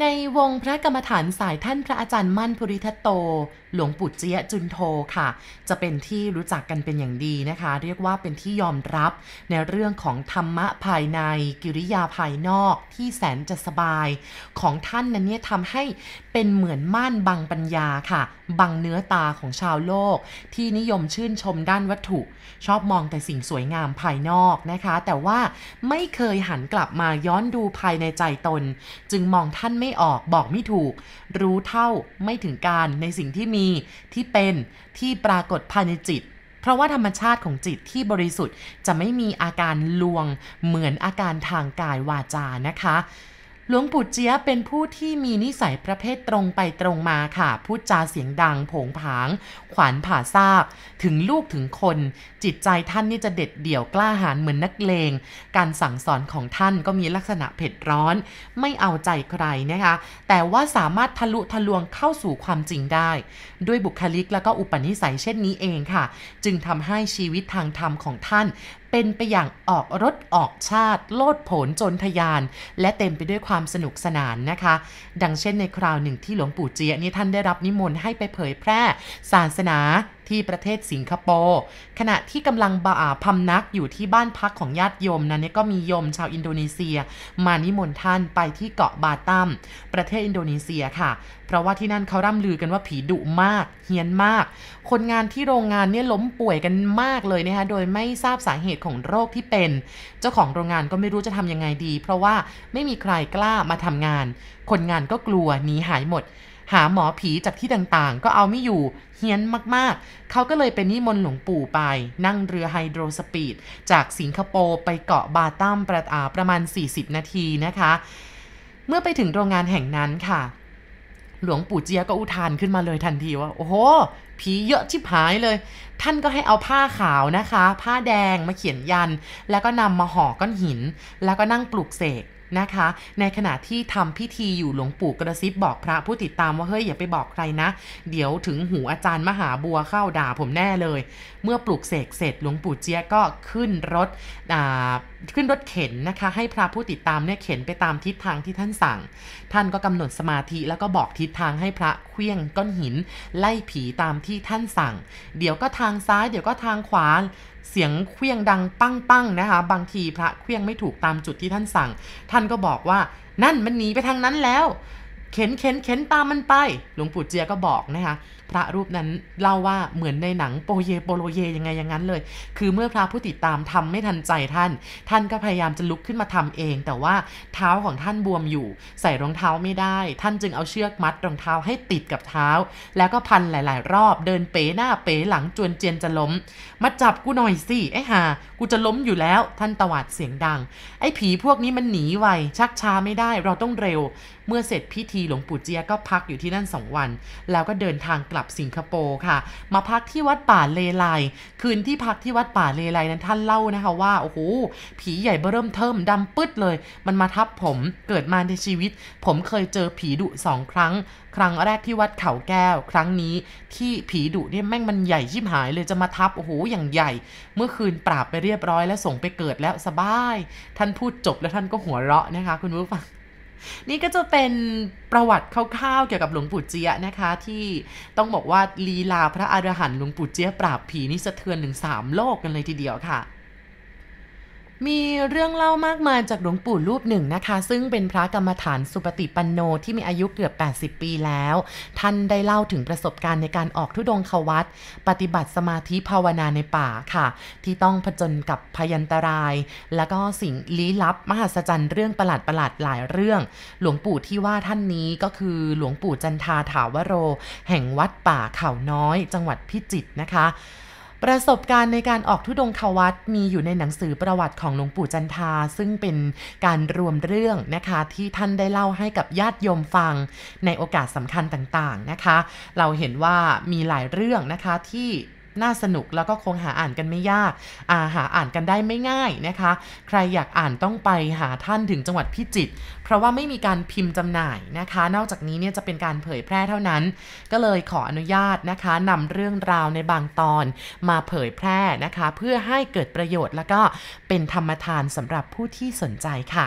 ในวงพระกรรมฐานสายท่านพระอาจารย์มั่นภูริทัตโต หลวงปู่เจียจุนโทค่ะ จะเป็นที่รู้จักกันเป็นอย่างดีนะคะ เรียกว่าเป็นที่ยอมรับในเรื่องของธรรมะภายในกิริยาภายนอกที่แสนจะสบาย ของท่านนั้นเนี่ยทำให้ เป็นเหมือนม่านบังปัญญาค่ะ บังเนื้อตาของชาวโลก ที่นิยมชื่นชมด้านวัตถุ ชอบมองแต่สิ่งสวยงามภายนอกนะคะ แต่ว่าไม่เคยหันกลับมาย้อนดูภายในใจตน จึงมองท่านไม่ออกบอกไม่ถูก รู้เท่าไม่ถึงการในสิ่งที่มีที่เป็นที่ปรากฏภายในจิตเพราะว่าธรรมชาติของจิตที่บริสุทธิ์จะไม่มีอาการลวงเหมือนอาการทางกายวาจานะคะ หลวงปู่เจี๊ยเป็นผู้ที่มีนิสัยประเภทตรงไปตรงมาค่ะ พูดจาเสียงดัง ผงผาง ขวานผ่าซาก ถึงลูกถึงคน จิตใจท่านนี่จะเด็ดเดี่ยวกล้าหาญเหมือนนักเลง การสั่งสอนของท่านก็มีลักษณะเผ็ดร้อน ไม่เอาใจใครนะคะ แต่ว่าสามารถทะลุทะลวงเข้าสู่ความจริงได้ ด้วยบุคลิกและก็อุปนิสัยเช่นนี้เองค่ะ จึงทำให้ชีวิตทางธรรมของท่านเป็นไปอย่างออกรถออกชาติ โลดโผนจนทยาน และเต็มไปด้วยความความสนุกสนานนะคะ ดังเช่นในคราวหนึ่งที่หลวงปู่เจียนี่ท่านได้รับนิมนต์ให้ไปเผยแพร่ศาสนา ที่ประเทศสิงคโปร์ขณะที่กำลังมาพำนักอยู่ที่บ้านพักของญาติโยมนั้นก็มีโยมชาวอินโดนีเซีย มานิมนต์ท่านไปที่เกาะบาตัมประเทศอินโดนีเซียค่ะ เพราะว่าที่นั่นเขาร่ำลือกันว่าผีดุมาก เฮี้ยนมาก คนงานที่โรงงานเนี่ยล้มป่วยกันมากเลยนะคะโดยไม่ทราบสาเหตุของโรคที่เป็น เจ้าของโรงงานก็ไม่รู้จะทำยังไงดี เพราะว่าไม่มีใครกล้ามาทำงาน คนงานก็กลัวหนีหายหมด หาหมอผีจากที่ต่างๆ ก็เอาไม่อยู่เฮี้ยนมากๆ เขาก็เลยเป็นนิมนต์หลวงปู่ไป นั่งเรือไฮโดรสปีด จากสิงคโปร์ไปเกาะบาตัมประาประมาณ 40 นาทีนะคะ เมื่อไปถึงโรงงานแห่งนั้นค่ะ หลวงปู่เจียก็อุทานขึ้นมาเลยทันทีว่า โอ้โห ผีเยอะชิบหายเลย ท่านก็ให้เอาผ้าขาวนะคะ ผ้าแดงมาเขียนยัน แล้วก็นำมาห่อก้อนหิน แล้วก็นั่งปลุกเสก นะคะ ในขณะที่ทำพิธีอยู่หลวงปู่กระซิบบอกพระผู้ติดตามว่าเฮ้ยอย่าไปบอกใครนะ เดี๋ยวถึงหูอาจารย์มหาบัวเข้าด่าผมแน่เลย เมื่อปลุกเสกเสร็จหลวงปู่เจี๊ยก็ขึ้นรถขึ้นรถเข็นนะคะ ให้พระผู้ติดตามเนี่ยเข็นไปตามทิศทางที่ท่านสั่ง ท่านก็กำหนดสมาธิแล้วก็บอกทิศทางให้พระเคลี้ยงก้อนหิน ไล่ผีตามที่ท่านสั่ง เดี๋ยวก็ทางซ้ายเดี๋ยวก็ทางขวา เสียงเครื่องดังปังปังนะคะ บางทีพระเครื่องไม่ถูกตามจุดที่ท่านสั่ง ท่านก็บอกว่านั่นมันหนีไปทางนั้นแล้ว เข็นเข็นเข็นตามมันไป หลวงปู่เจียก็บอกนะคะ พระรูปนั้นเล่าว่าเหมือนในหนังโปเยโปโลเยยังไงอย่างนั้นเลย คือเมื่อพระผู้ติดตามทำไม่ทันใจท่าน ท่านก็พยายามจะลุกขึ้นมาทำเอง แต่ว่าเท้าของท่านบวมอยู่ ใส่รองเท้าไม่ได้ ท่านจึงเอาเชือกมัดรองเท้าให้ติดกับเท้า แล้วก็พันหลาย ๆ รอบเดินเป๋หน้าเป๋หลังจวนเจียนจะล้ม มาจับกูหน่อยสิไอ้ห่ากูจะล้มอยู่แล้ว ท่านตวาดเสียงดัง ไอ้ผีพวกนี้มันหนีไวชักช้าไม่ได้เราต้องเร็ว เมื่อเสร็จพิธีหลวงปู่เจียก็พักอยู่ที่นั่นสองวัน แล้วก็เดินทางกลับสิงคโปร์ค่ะ มาพักที่วัดป่าเลไลคืนที่พักที่วัดป่าเลไลนั้นท่านเล่านะคะว่าโอ้โหผีใหญ่เบิ่มเทิมดำปึ๊ดเลย มันมาทับผมเกิดมาในชีวิต ผมเคยเจอผีดุสองครั้ง ครั้งแรกที่วัดเขาแก้ว ครั้งนี้ที่ผีดุเนี่ยแม่งมันใหญ่ชิบหายเลยจะมาทับโอ้โหอย่างใหญ่ เมื่อคืนปราบไปเรียบร้อยแล้วส่งไปเกิดแล้วสบาย ท่านพูดจบแล้วท่านก็หัวเราะนะคะคุณผู้ฟัง นี่ก็จะเป็นประวัติคร่าวๆเกี่ยวกับหลวงปู่เจียนะคะ ที่ต้องบอกว่าลีลาพระอรหันต์หลวงปู่เจียปราบผีนี่สะเทือนถึงสามโลกกันเลยทีเดียวค่ะ มีเรื่องเล่ามากมายจากหลวงปู่รูปหนึ่งนะคะ ซึ่งเป็นพระกรรมฐานสุปฏิปันโนที่มีอายุเกือบ 80 ปีแล้ว ท่านได้เล่าถึงประสบการณ์ในการออกทุดงควัตปฏิบัติสมาธิภาวนาในป่าค่ะ ที่ต้องผจญกับพยันตราย แล้วก็สิ่งลี้ลับ มหัศจรรย์เรื่องประหลาดประหลาดหลายเรื่อง หลวงปู่ที่ว่าท่านนี้ก็คือหลวงปู่จันทาถาวโร แห่งวัดป่าเขาน้อย จังหวัดพิจิตรนะคะ ประสบการณ์ในการออกทุดงควัตมีอยู่ในหนังสือประวัติของหลวงปู่จันทา ซึ่งเป็นการรวมเรื่องนะคะที่ท่านได้เล่าให้กับญาติโยมฟังในโอกาสสำคัญต่างๆนะคะ เราเห็นว่ามีหลายเรื่องนะคะที่ น่าสนุกแล้วก็คงหาอ่านกันไม่ยากาหาอ่านกันได้ไม่ง่ายนะคะ ใครอยากอ่านต้องไปหาท่านถึงจังหวัดพิจิตรเพราะว่าไม่มีการพิมพ์จำหน่ายนะคะ นอกจากนี้เนี่ยจะเป็นการเผยแพร่เท่านั้น ก็เลยขออนุญาตนะคะนำเรื่องราวในบางตอนมาเผยแพร่นะคะ เพื่อให้เกิดประโยชน์แล้วก็เป็นธรรมทานสำหรับผู้ที่สนใจค่ะ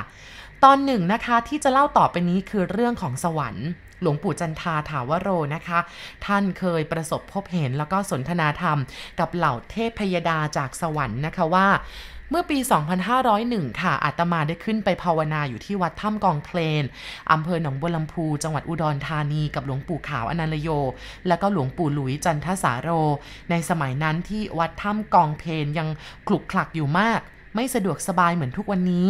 ตอนหนึ่งนะคะที่จะเล่าต่อไปนี้คือเรื่องของสวรรค์ หลวงปู่จันทาถาวโรนะคะ ท่านเคยประสบพบเห็นแล้วก็สนทนาธรรม กับเหล่าเทพพยดาจากสวรรค์นะคะว่าเมื่อปี 2501 ค่ะ อาตมาได้ขึ้นไปภาวนาอยู่ที่วัดถ้ำกองเพลน อำเภอหนองบัวลำพู จังหวัดอุดรธานีกับหลวงปู่ขาวอนันโย แล้วก็หลวงปู่หลุยจันทสาโร ในสมัยนั้นที่วัดถ้ำกองเพลนยังคลุกคลักอยู่มาก ไม่สะดวกสบายเหมือนทุกวันนี้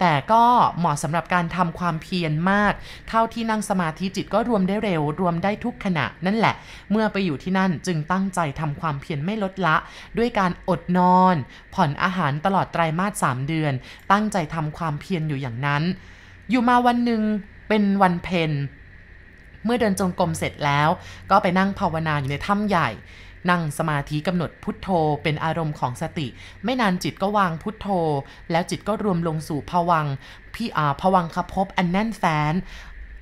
แต่ก็เหมาะสำหรับการทำความเพียรมากเข้าที่นั่งสมาธิจิตก็รวมได้เร็ว รวมได้ทุกขณะนั่นแหละ เมื่อไปอยู่ที่นั่นจึงตั้งใจทำความเพียรไม่ลดละ ด้วยการอดนอน ผ่อนอาหารตลอดไตรมาส3เดือน ตั้งใจทำความเพียรอยู่อย่างนั้น อยู่มาวันหนึ่งเป็นวันเพ็ญเมื่อเดินจงกรมเสร็จแล้ว ก็ไปนั่งภาวนาอยู่ในถ้ำใหญ่ นั่งสมาธิกำหนดพุทโธเป็นอารมณ์ของสติ ไม่นานจิตก็วางพุทโธ แล้วจิตก็รวมลงสู่ผวังพี่อาผวังคภพอันแน่นแฟ้น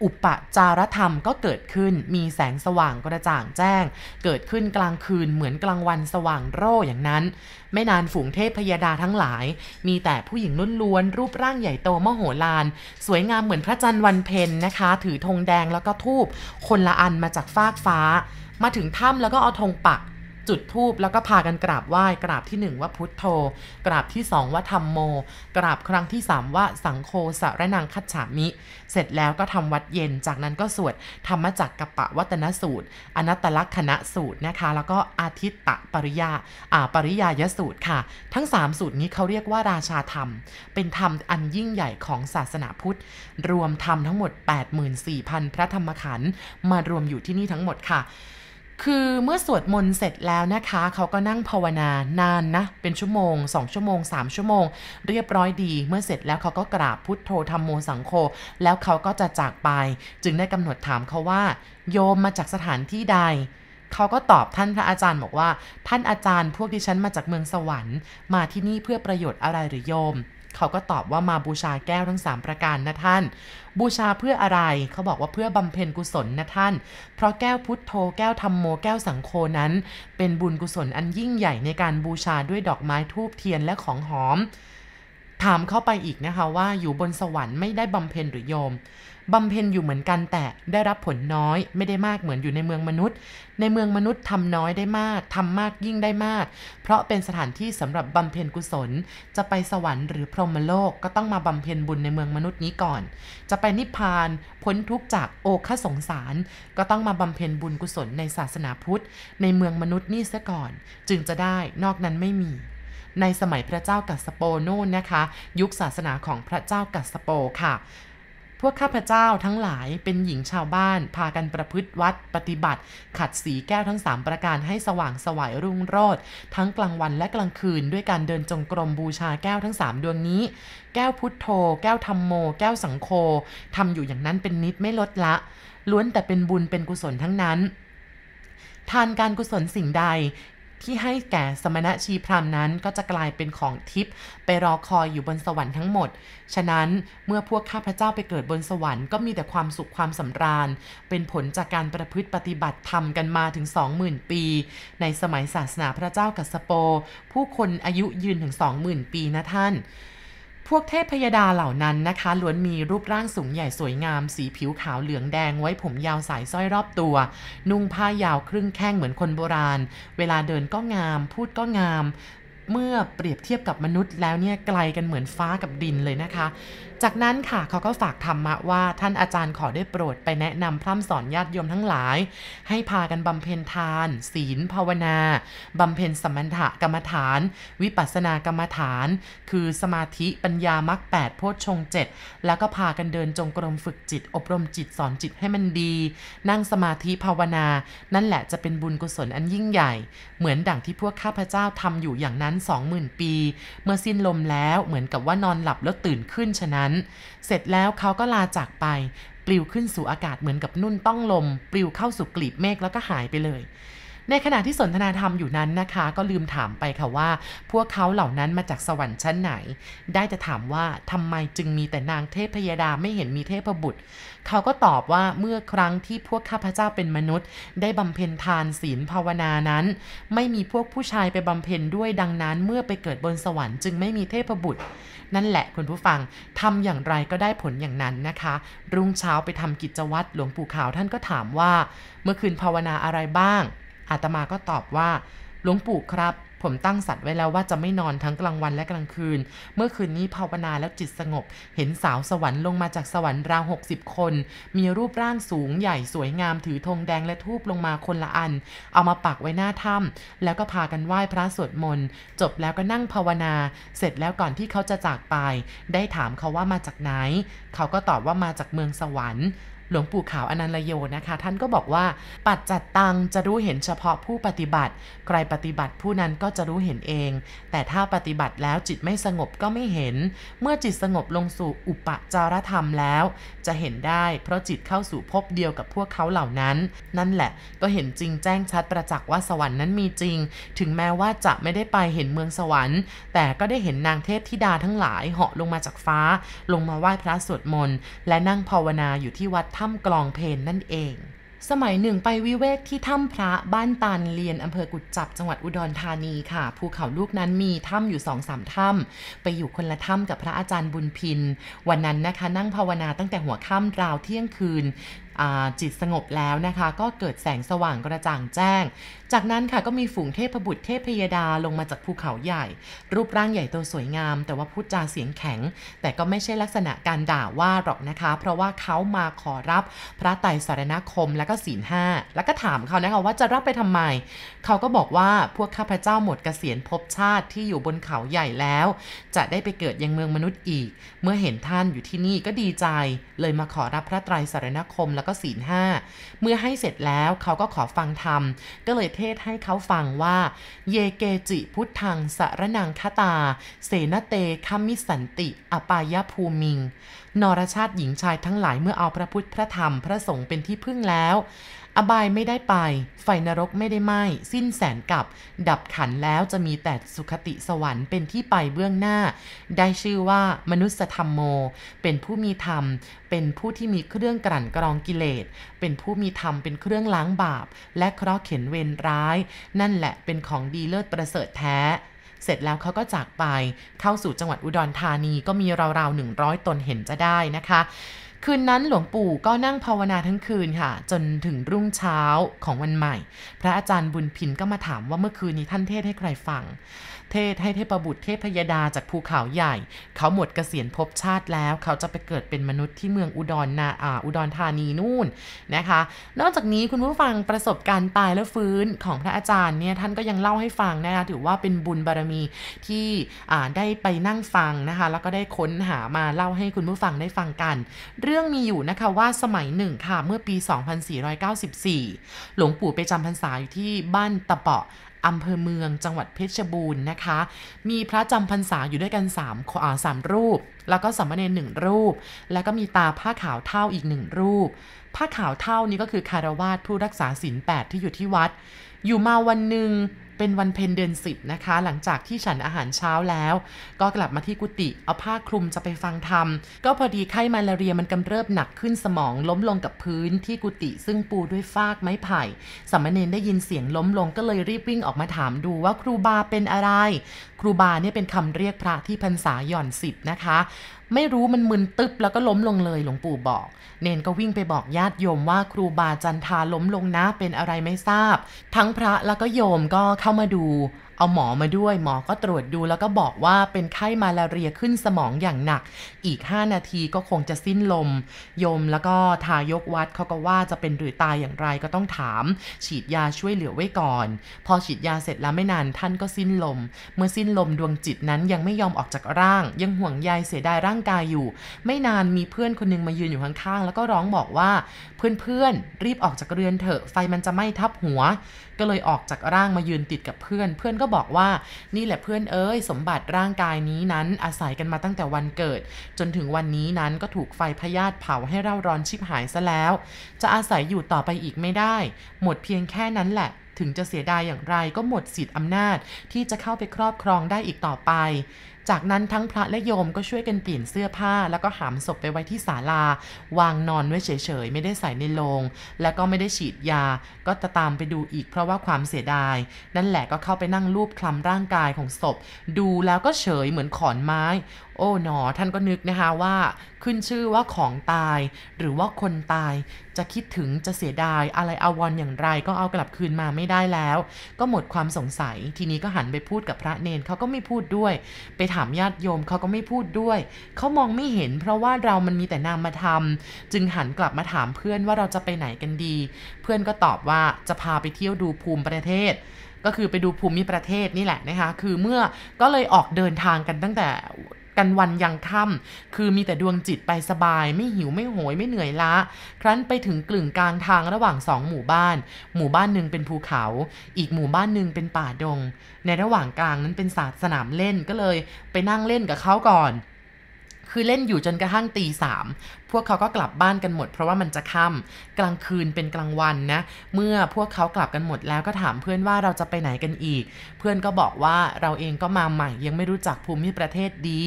อุปจารธรรมก็เกิดขึ้น มีแสงสว่างกระจ่างแจ้ง เกิดขึ้นกลางคืนเหมือนกลางวันสว่างโร่อย่างนั้น ไม่นานฝูงเทพพยดาทั้งหลาย มีแต่ผู้หญิงล้วนๆรูปร่างใหญ่โตมโหฬารสวยงามเหมือนพระจันทร์วันเพ็ญนะคะ ถือธงแดงแล้วก็ทูบคนละอันมาจากฟากฟ้า มาถึงถ้ำแล้วก็เอาธงปัก จุดทูบแล้วก็พากันกราบไหว้กราบที่1ว่าพุทโธ กราบที่2ว่าธรรมโม กราบครั้งที่3ว่าสังโฆสารนังคัจฉามิ เสร็จแล้วก็ทำวัดเย็น จากนั้นก็สวดธรรมจักรกปะวัตนสูตร อนัตตลักษณะสูตรนะคะ แล้วก็อาทิตตะปริยาอ่าปริยายสูตรค่ะ ทั้ง 3 สูตรนี้เขาเรียกว่าราชาธรรม เป็นธรรมอันยิ่งใหญ่ของศาสนาพุทธ รวมธรรมทั้งหมด 84,000 พระธรรมขันธ์มารวมอยู่ที่นี่ทั้งหมดค่ะ คือเมื่อสวดมนต์เสร็จแล้วนะคะ เขาก็นั่งภาวนานานนะ เป็นชั่วโมง 2 ชั่วโมง 3 ชั่วโมง เรียบร้อยดี เมื่อเสร็จแล้วเขาก็กราบพุทโธธรรมโมสังโฆแล้วเขาก็จะจากไป จึงได้กำหนดถามเขาว่า โยมมาจากสถานที่ใดเขาก็ตอบท่านพระอาจารย์บอกว่า ท่านอาจารย์พวกดิฉันมาจากเมืองสวรรค์ มาที่นี่เพื่อประโยชน์อะไรหรือโยม เขาก็ตอบว่ามาบูชาแก้วทั้ง 3 ประการนะท่าน บูชาเพื่ออะไร เขาบอกว่าเพื่อบำเพ็ญกุศลนะท่าน เพราะแก้วพุทโธแก้วธรรมโมแก้วสังโฆนั้น เป็นบุญกุศลอันยิ่งใหญ่ในการบูชาด้วยดอกไม้ทูบเทียนและของหอม ถามเข้าไปอีกนะคะว่าอยู่บนสวรรค์ไม่ได้บำเพ็ญหรือโยมบำเพ็ญอยู่เหมือนกันแต่ได้รับผลน้อย ไม่ได้มากเหมือนอยู่ในเมืองมนุษย์ ในเมืองมนุษย์ทำน้อยได้มากทำมากยิ่งได้มาก เพราะเป็นสถานที่สำหรับบำเพ็ญกุศล จะไปสวรรค์หรือพรหมโลกก็ต้องมาบำเพ็ญบุญในเมืองมนุษย์นี้ก่อน จะไปนิพพานพ้นทุกข์จากโอคสงสาร ก็ต้องมาบำเพ็ญบุญกุศลในศาสนาพุทธ ในเมืองมนุษย์นี่ซะก่อน จึงจะได้นอกนั้นไม่มี ในสมัยพระเจ้ากัสโปโน่นนะคะ ยุคศาสนาของพระเจ้ากัสสโปค่ะพวกข้าพเจ้าทั้งหลายเป็นหญิงชาวบ้าน พากันประพฤติวัดปฏิบัติ ขัดสีแก้วทั้ง 3 ประการให้สว่างสวายรุ่งโรจน์ทั้งกลางวันและกลางคืนด้วยการเดินจงกรมบูชาแก้วทั้ง 3 ดวงนี้ แก้วพุทโธ แก้วธรรมโม แก้วสังโฆทำอยู่อย่างนั้นเป็นนิดไม่ลดละ ล้วนแต่เป็นบุญเป็นกุศลทั้งนั้นทานการกุศลสิ่งใด ที่ให้แก่สมณะชีพรามนั้นก็จะกลายเป็นของทิพย์ไปรอคอยอยู่บนสวรรค์ทั้งหมด ฉะนั้นเมื่อพวกข้าพเจ้าไปเกิดบนสวรรค์ก็มีแต่ความสุขความสำราญ เป็นผลจากการประพฤติปฏิบัติธรรมกันมาถึง 20,000 ปี ในสมัยศาสนาพระเจ้ากัสสโป ผู้คนอายุยืนถึง 20,000 ปีนะท่าน พวกเทพพยดาเหล่านั้นนะคะล้วนมีรูปร่างสูงใหญ่สวยงาม สีผิวขาวเหลืองแดงไว้ผมยาวสายสร้อยรอบตัว นุ่งผ้ายาวครึ่งแข้งเหมือนคนโบราณ เวลาเดินก็งาม พูดก็งาม เมื่อเปรียบเทียบกับมนุษย์แล้วเนี่ยไกลกันเหมือนฟ้ากับดินเลยนะคะ จากนั้นค่ะเขาก็ฝากธรรมะว่าท่านอาจารย์ขอได้โปรดไปแนะนำพร่ำสอนญาติโยมทั้งหลาย ให้พากันบำเพ็ญทาน ศีลภาวนาบำเพ็ญสมถกรรมฐาน วิปัสสนากรรมฐาน คือสมาธิปัญญามรรคแปดโพชฌงเจ็ดแล้วก็พากันเดินจงกรมฝึกจิต อบรมจิตสอนจิตให้มันดี นั่งสมาธิภาวนา นั่นแหละจะเป็นบุญกุศลอันยิ่งใหญ่ เหมือนดั่งที่พวกข้าพเจ้าทำอยู่อย่างนั้น20,000ปี เมื่อสิ้นลมแล้วเหมือนกับว่านอนหลับแล้วตื่นขึ้นฉะนั้น เสร็จแล้วเขาก็ลาจากไป ปลิวขึ้นสู่อากาศเหมือนกับนุ่นต้องลม ปลิวเข้าสู่กลีบเมฆแล้วก็หายไปเลย ในขณะที่สนทนาธรรมอยู่นั้นนะคะ ก็ลืมถามไปค่ะว่า พวกเขาเหล่านั้นมาจากสวรรค์ชั้นไหน ได้จะถามว่าทำไมจึงมีแต่นางเทพพยดาไม่เห็นมีเทพบุตร เขาก็ตอบว่าเมื่อครั้งที่พวกข้าพเจ้าเป็นมนุษย์ ได้บำเพ็ญทานศีลภาวนานั้น ไม่มีพวกผู้ชายไปบำเพ็ญด้วยดังนั้น เมื่อไปเกิดบนสวรรค์จึงไม่มีเทพบุตรนั่นแหละคุณผู้ฟังทำอย่างไรก็ได้ผลอย่างนั้นนะคะ รุ่งเช้าไปทำกิจวัตรหลวงปู่ขาวท่านก็ถามว่า เมื่อคืนภาวนาอะไรบ้าง อาตมาก็ตอบว่าหลวงปู่ครับ ผมตั้งสัตว์ไว้แล้วว่าจะไม่นอนทั้งกลางวันและกลางคืน เมื่อคืนนี้ภาวนาแล้วจิตสงบ เห็นสาวสวรรค์ลงมาจากสวรรค์ราว60คน มีรูปร่างสูงใหญ่สวยงามถือธงแดงและทูบลงมาคนละอัน เอามาปักไว้หน้าถ้ำแล้วก็พากันไหว้พระสวดมนต์ จบแล้วก็นั่งภาวนา เสร็จแล้วก่อนที่เขาจะจากไป ได้ถามเขาว่ามาจากไหน เขาก็ตอบว่ามาจากเมืองสวรรค์ หลวงปู่ขาวอนันลโยนะคะ ท่านก็บอกว่า ปัจจัดตังจะรู้เห็นเฉพาะผู้ปฏิบัติ ใครปฏิบัติผู้นั้นก็จะรู้เห็นเอง แต่ถ้าปฏิบัติแล้วจิตไม่สงบก็ไม่เห็น เมื่อจิตสงบลงสู่อุปจารธรรมแล้ว จะเห็นได้เพราะจิตเข้าสู่ภพเดียวกับพวกเขาเหล่านั้น นั่นแหละก็เห็นจริงแจ้งชัดประจักษ์ว่าสวรรค์นั้นมีจริง ถึงแม้ว่าจะไม่ได้ไปเห็นเมืองสวรรค์ แต่ก็ได้เห็นนางเทพธิดาทั้งหลายเหาะลงมาจากฟ้า ลงมาไหว้พระสวดมนต์และนั่งภาวนาอยู่ที่วัดถ้ำกลองเพนนั่นเอง สมัยหนึ่งไปวิเวกที่ถ้ำพระบ้านตันเลียนอำเภอกุดจับจังหวัดอุดรธานีค่ะ ภูเขาลูกนั้นมีถ้ำอยู่สองสามถ้ำไปอยู่คนละถ้ำกับพระอาจารย์บุญพิน วันนั้นนะคะนั่งภาวนาตั้งแต่หัวค่ำราวเที่ยงคืนจิตสงบแล้วนะคะ ก็เกิดแสงสว่างกระจ่างแจ้ง จากนั้นค่ะก็มีฝูงเทพบุตรเทพพยดาลงมาจากภูเขาใหญ่ รูปร่างใหญ่โตสวยงาม แต่ว่าพูดจาเสียงแข็ง แต่ก็ไม่ใช่ลักษณะการด่าว่าหรอกนะคะ เพราะว่าเขามาขอรับพระไตรสารณคมและก็ศีลห้าแล้วก็ถามเขานะคะว่าจะรับไปทำไม เขาก็บอกว่าพวกข้าพเจ้าหมดเกษียณภพชาติที่อยู่บนเขาใหญ่แล้ว จะได้ไปเกิดยังเมืองมนุษย์อีก เมื่อเห็นท่านอยู่ที่นี่ก็ดีใจ เลยมาขอรับพระไตรสารณคมแล้วก็ศีลห้าเมื่อให้เสร็จแล้วเขาก็ขอฟังธรรมก็เลยเทศให้เขาฟังว่า เยเกจิพุทธังสารนังคตา เสนเตคมิสันติ อปายภูมิง นรชาติหญิงชายทั้งหลายเมื่อเอาพระพุทธพระธรรมพระสงฆ์เป็นที่พึ่งแล้ว อบายไม่ได้ไป ไฟนรกไม่ได้ไหม้ สิ้นแสนกับ ดับขันแล้วจะมีแต่สุขติสวรรค์เป็นที่ไปเบื้องหน้า ได้ชื่อว่ามนุษยธรรมโม เป็นผู้มีธรรม เป็นผู้ที่มีเครื่องกลั่นกรองกิเลส เป็นผู้มีธรรมเป็นเครื่องล้างบาป และเคราะห์เข็นเวรร้าย นั่นแหละเป็นของดีเลิศประเสริฐแท้เสร็จแล้วเขาก็จากไปเข้าสู่จังหวัดอุดรธานีก็มีราวๆ100 ตนเห็นจะได้นะคะ คืนนั้นหลวงปู่ก็นั่งภาวนาทั้งคืนค่ะ จนถึงรุ่งเช้าของวันใหม่ พระอาจารย์บุญพินก็มาถามว่าเมื่อคืนนี้ท่านเทศให้ใครฟัง เทศให้เทพบุตรเทพพยดาจากภูเขาใหญ่ เขาหมดเกษียณภพชาติแล้ว เขาจะไปเกิดเป็นมนุษย์ที่เมืองอุดรนาอาอุดรธานีนู่นนะคะ นอกจากนี้คุณผู้ฟังประสบการณ์ตายและฟื้นของพระอาจารย์เนี่ยท่านก็ยังเล่าให้ฟังนะคะถือว่าเป็นบุญบารมีที่ได้ไปนั่งฟังนะคะ แล้วก็ได้ค้นหามาเล่าให้คุณผู้ฟังได้ฟังกันเรื่องมีอยู่นะคะว่าสมัยหนึ่งค่ะเมื่อปี 2494 หลวงปู่ไปจำพรรษาอยู่ที่บ้านตะเปาะอำเภอเมืองจังหวัดเพชรบูรณ์นะคะ มีพระจำพรรษาอยู่ด้วยกัน3อ่าสามรูป แล้วก็สามเณรหนึ่งรูป แล้วก็มีตาผ้าขาวเท่าอีกหนึ่งรูป ผ้าขาวเท่านี้ก็คือคารวาสผู้รักษาศีลแปดที่อยู่ที่วัด อยู่มาวันหนึ่ง เป็นวันเพ็ญเดือนสิบนะคะ หลังจากที่ฉันอาหารเช้าแล้ว ก็กลับมาที่กุฏิเอาผ้าคลุมจะไปฟังธรรม ก็พอดีไข้มาลาเรียมันกำเริบหนักขึ้นสมองล้มลงกับพื้นที่กุฏิซึ่งปูด้วยฟากไม้ไผ่สามเณรได้ยินเสียงล้มลงก็เลยรีบวิ่งออกมาถามดูว่าครูบาเป็นอะไร ครูบาเนี่ยเป็นคำเรียกพระที่พรรษาหย่อนสิบนะคะ ไม่รู้มันมึนตึบแล้วก็ล้มลงเลยหลวงปู่บอก เนนก็วิ่งไปบอกญาติโยมว่าครูบาจันทาล้มลงนะเป็นอะไรไม่ทราบ ทั้งพระแล้วก็โยมก็เข้ามาดู เอาหมอมาด้วย หมอก็ตรวจดูแล้วก็บอกว่าเป็นไข้มาลาเรียขึ้นสมองอย่างหนัก อีก 5 นาทีก็คงจะสิ้นลม ยมแล้วก็ทายกวัดเขาก็ว่าจะเป็นหรือตายอย่างไรก็ต้องถาม ฉีดยาช่วยเหลือไว้ก่อน พอฉีดยาเสร็จแล้วไม่นานท่านก็สิ้นลม เมื่อสิ้นลมดวงจิตนั้นยังไม่ยอมออกจากร่าง ยังห่วงใยเสียดายร่างกายอยู่ ไม่นานมีเพื่อนคนนึงมายืนอยู่ข้างๆแล้วก็ร้องบอกว่าเพื่อนๆรีบออกจากเรือนเถอะไฟมันจะไหม้ทับหัว ก็เลยออกจากร่างมายืนติดกับเพื่อน เพื่อนก็บอกว่านี่แหละเพื่อนเอ้ย สมบัติร่างกายนี้นั้นอาศัยกันมาตั้งแต่วันเกิด จนถึงวันนี้นั้นก็ถูกไฟพยาธิเผาให้เร่าร้อนชิบหายซะแล้ว จะอาศัยอยู่ต่อไปอีกไม่ได้ หมดเพียงแค่นั้นแหละถึงจะเสียดายอย่างไรก็หมดสิทธิ์อำนาจที่จะเข้าไปครอบครองได้อีกต่อไป จากนั้นทั้งพระและโยมก็ช่วยกันเปลี่ยนเสื้อผ้า แล้วก็หามศพไปไว้ที่ศาลา วางนอนไว้เฉยๆ ไม่ได้ใส่ในโลง และก็ไม่ได้ฉีดยา ก็จะตามไปดูอีกเพราะว่าความเสียดาย นั่นแหละก็เข้าไปนั่งรูปคลำร่างกายของศพ ดูแล้วก็เฉยเหมือนขอนไม้ โอ้หนอท่านก็นึกนะคะว่า ขึ้นชื่อว่าของตาย หรือว่าคนตายจะคิดถึงจะเสียดายอะไรอาวรอย่างไรก็เอากลับคืนมาไม่ได้แล้ว ก็หมดความสงสัย ทีนี้ก็หันไปพูดกับพระเนนเขาก็ไม่พูดด้วย ไปถามญาติโยมเขาก็ไม่พูดด้วยเขามองไม่เห็น เพราะว่าเรามันมีแต่นามธรรมจึงหันกลับมาถามเพื่อนว่าเราจะไปไหนกันดี เพื่อนก็ตอบว่าจะพาไปเที่ยวดูภูมิประเทศก็คือไปดูภูมิประเทศนี่แหละนะคะ คือเมื่อก็เลยออกเดินทางกันตั้งแต่ กันวันยังค่ำคือมีแต่ดวงจิตไปสบาย ไม่หิวไม่โหยไม่เหนื่อยล้า ครั้นไปถึงกลึงกลางทางระหว่างสองหมู่บ้าน หมู่บ้านหนึ่งเป็นภูเขา อีกหมู่บ้านหนึ่งเป็นป่าดง ในระหว่างกลางนั้นเป็นศาสตร์สนามเล่นก็เลย ไปนั่งเล่นกับเขาก่อน คือเล่นอยู่จนกระทั่งตีสามพวกเขาก็กลับบ้านกันหมด เพราะว่ามันจะค่ำกลางคืนเป็นกลางวันนะ เมื่อพวกเขากลับกันหมดแล้วก็ถามเพื่อนว่าเราจะไปไหนกันอีก เพื่อนก็บอกว่าเราเองก็มาใหม่ยังไม่รู้จักภูมิประเทศดี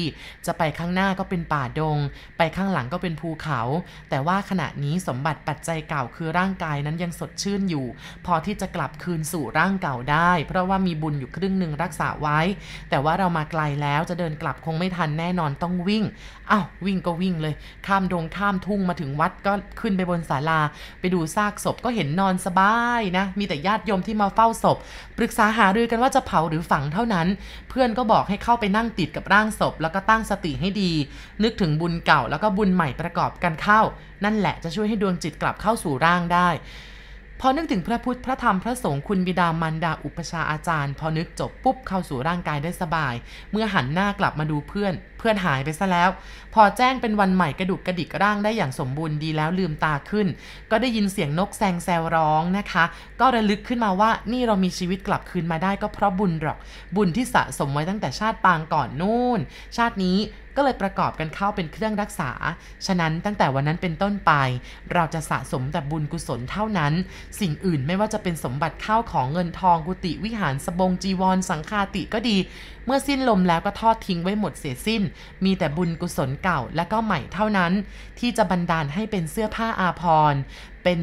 จะไปข้างหน้าก็เป็นป่าดง ไปข้างหลังก็เป็นภูเขา แต่ว่าขณะนี้สมบัติปัจจัยเก่าคือร่างกายนั้นยังสดชื่นอยู่ พอที่จะกลับคืนสู่ร่างเก่าได้ เพราะว่ามีบุญอยู่ครึ่งหนึ่งรักษาไว้ แต่ว่าเรามาไกลแล้วจะเดินกลับคงไม่ทันแน่นอนต้องวิ่ง อ้าววิ่งก็วิ่งเลย ข้ามดงข้ามทุ่งมาถึงวัดก็ขึ้นไปบนศาลา ไปดูซากศพก็เห็นนอนสบายนะ มีแต่ญาติโยมที่มาเฝ้าศพ ปรึกษาหารือกันว่าจะเผาหรือฝังเท่านั้น เพื่อนก็บอกให้เข้าไปนั่งติดกับร่างศพ แล้วก็ตั้งสติให้ดี นึกถึงบุญเก่าแล้วก็บุญใหม่ประกอบกันเข้า นั่นแหละจะช่วยให้ดวงจิตกลับเข้าสู่ร่างได้ พอนึกถึงพระพุทธพระธรรมพระสงฆ์คุณบิดามารดาอุปชาอาจารย์ พอนึกจบปุ๊บเข้าสู่ร่างกายได้สบาย เมื่อหันหน้ากลับมาดูเพื่อน เพื่อนหายไปซะแล้ว พอแจ้งเป็นวันใหม่กระดุกกระดิกร่างได้อย่างสมบูรณ์ดีแล้วลืมตาขึ้น ก็ได้ยินเสียงนกแซงแซวร้องนะคะ ก็ระลึกขึ้นมาว่านี่เรามีชีวิตกลับคืนมาได้ก็เพราะบุญหรอก บุญที่สะสมไว้ตั้งแต่ชาติปางก่อนนู่น ชาตินี้ก็เลยประกอบกันเข้าเป็นเครื่องรักษา ฉะนั้นตั้งแต่วันนั้นเป็นต้นไป เราจะสะสมแต่บุญกุศลเท่านั้น สิ่งอื่นไม่ว่าจะเป็นสมบัติข้าวของเงินทองกุฏิวิหารสบงจีวร สังฆาติก็ดี เมื่อสิ้นลมแล้วก็ทอดทิ้งไว้หมดเสียสิ้น มีแต่บุญกุศลเก่าและก็ใหม่เท่านั้น ที่จะบันดาลให้เป็นเสื้อผ้าอาภรณ์ เป็น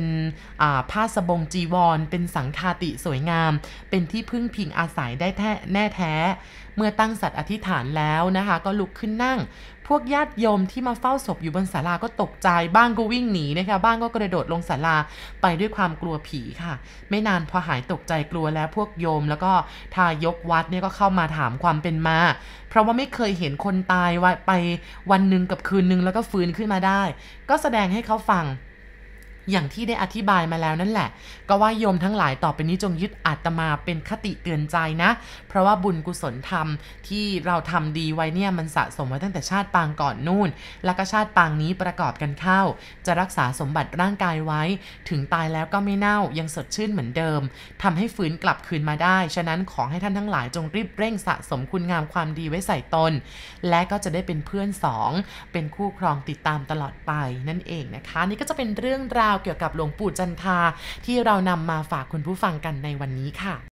ผ้าสบงจีวร เป็นสังฆาติสวยงาม เป็นที่พึ่งพิงอาศัยได้แท้แน่แท้ เมื่อตั้งสัตว์อธิษฐานแล้วนะคะ ก็ลุกขึ้นนั่ง พวกญาติโยมที่มาเฝ้าศพอยู่บนศาลาก็ตกใจ บ้างก็วิ่งหนีนะคะ บ้างก็กระโดดลงศาลาไปด้วยความกลัวผีค่ะ ไม่นานพอหายตกใจกลัวแล้วพวกโยมแล้วก็ทายกวัดเนี่ยก็เข้ามาถามความเป็นมา เพราะว่าไม่เคยเห็นคนตายไปวันหนึ่งกับคืนหนึ่งแล้วก็ฟื้นขึ้นมาได้ ก็แสดงให้เขาฟัง อย่างที่ได้อธิบายมาแล้วนั่นแหละ ก็ว่าโยมทั้งหลายต่อไปนี้จงยึดอาตมาเป็นคติเตือนใจนะ เพราะว่าบุญกุศลธรรมที่เราทำดีไว้เนี่ยมันสะสมไว้ตั้งแต่ชาติปางก่อนนู่น แล้วก็ชาติปางนี้ประกอบกันเข้า จะรักษาสมบัติร่างกายไว้ ถึงตายแล้วก็ไม่เน่ายังสดชื่นเหมือนเดิมทำให้ฟื้นกลับคืนมาได้ ฉะนั้นขอให้ท่านทั้งหลายจงรีบเร่งสะสมคุณงามความดีไว้ใส่ตน และก็จะได้เป็นเพื่อนสองเป็นคู่ครองติดตามตลอดไปนั่นเองนะคะ นี่ก็จะเป็นเรื่องราวเกี่ยวกับหลวงปู่จันทาที่เรานำมาฝากคุณผู้ฟังกันในวันนี้ค่ะ